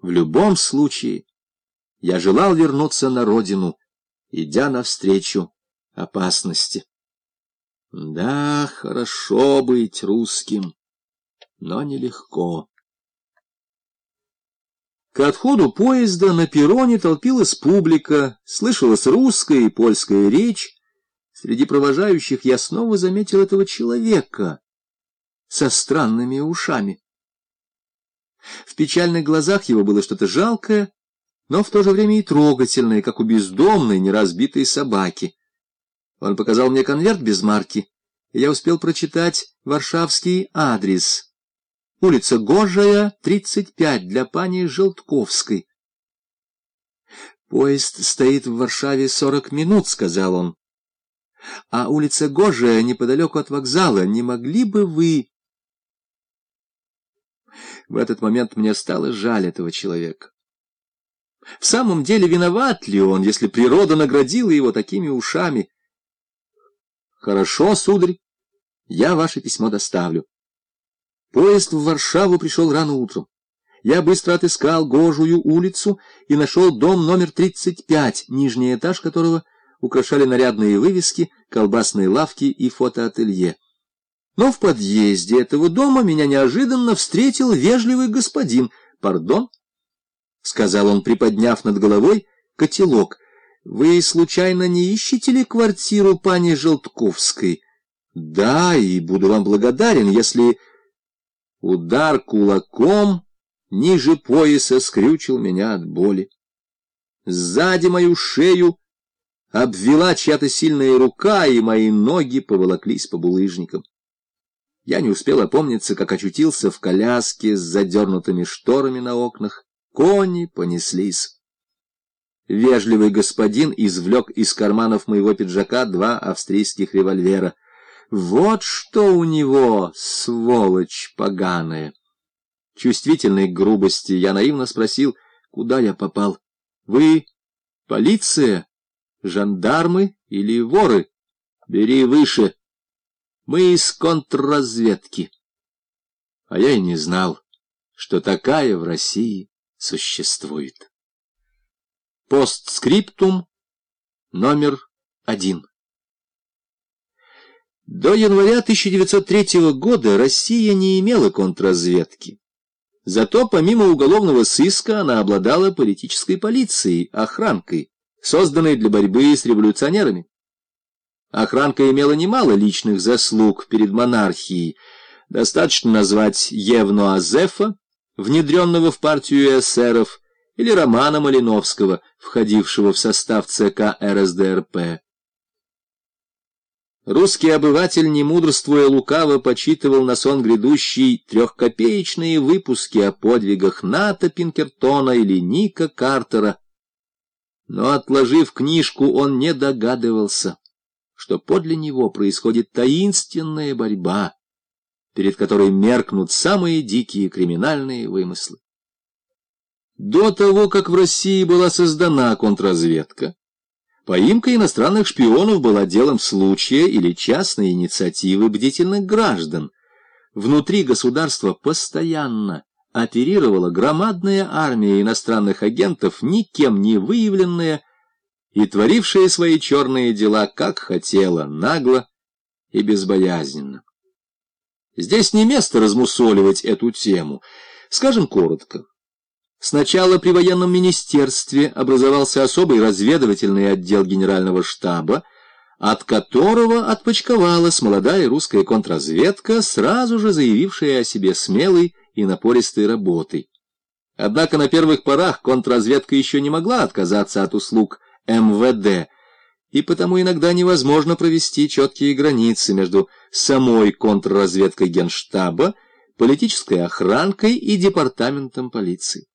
В любом случае, я желал вернуться на родину, идя навстречу опасности. Да, хорошо быть русским, но нелегко. К отходу поезда на перроне толпилась публика, слышалась русская и польская речь. Среди провожающих я снова заметил этого человека со странными ушами. В печальных глазах его было что-то жалкое, но в то же время и трогательное, как у бездомной, неразбитой собаки. Он показал мне конверт без марки, и я успел прочитать варшавский адрес. Улица Гожая, 35, для пани Желтковской. «Поезд стоит в Варшаве сорок минут», — сказал он. «А улица Гожая неподалеку от вокзала. Не могли бы вы...» В этот момент мне стало жаль этого человека. В самом деле виноват ли он, если природа наградила его такими ушами? Хорошо, сударь, я ваше письмо доставлю. Поезд в Варшаву пришел рано утром. Я быстро отыскал Гожую улицу и нашел дом номер 35, нижний этаж которого украшали нарядные вывески, колбасные лавки и фотоателье. Но в подъезде этого дома меня неожиданно встретил вежливый господин. «Пардон?» — сказал он, приподняв над головой котелок. «Вы, случайно, не ищете ли квартиру пани Желтковской?» «Да, и буду вам благодарен, если...» Удар кулаком ниже пояса скрючил меня от боли. Сзади мою шею обвела чья-то сильная рука, и мои ноги поволоклись по булыжникам. Я не успел опомниться, как очутился в коляске с задернутыми шторами на окнах. Кони понеслись. Вежливый господин извлек из карманов моего пиджака два австрийских револьвера. Вот что у него, сволочь поганая! Чувствительной грубости я наивно спросил, куда я попал. Вы полиция, жандармы или воры? Бери выше. Мы из контрразведки. А я и не знал, что такая в России существует. Постскриптум номер один. До января 1903 года Россия не имела контрразведки. Зато помимо уголовного сыска она обладала политической полицией, охранкой, созданной для борьбы с революционерами. Охранка имела немало личных заслуг перед монархией. Достаточно назвать Евну Азефа, внедренного в партию эсеров, или Романа Малиновского, входившего в состав ЦК РСДРП. Русский обыватель, не мудрствуя лукаво, почитывал на сон грядущий трехкопеечные выпуски о подвигах Ната Пинкертона или Ника Картера. Но, отложив книжку, он не догадывался что подле него происходит таинственная борьба, перед которой меркнут самые дикие криминальные вымыслы. До того, как в России была создана контрразведка, поимка иностранных шпионов была делом случая или частной инициативы бдительных граждан. Внутри государства постоянно оперировала громадная армия иностранных агентов, никем не выявленная, и творившая свои черные дела, как хотела, нагло и безбоязненно. Здесь не место размусоливать эту тему. Скажем коротко. Сначала при военном министерстве образовался особый разведывательный отдел генерального штаба, от которого отпочковалась молодая русская контрразведка, сразу же заявившая о себе смелой и напористой работой. Однако на первых порах контрразведка еще не могла отказаться от услуг МВД, и потому иногда невозможно провести четкие границы между самой контрразведкой Генштаба, политической охранкой и департаментом полиции.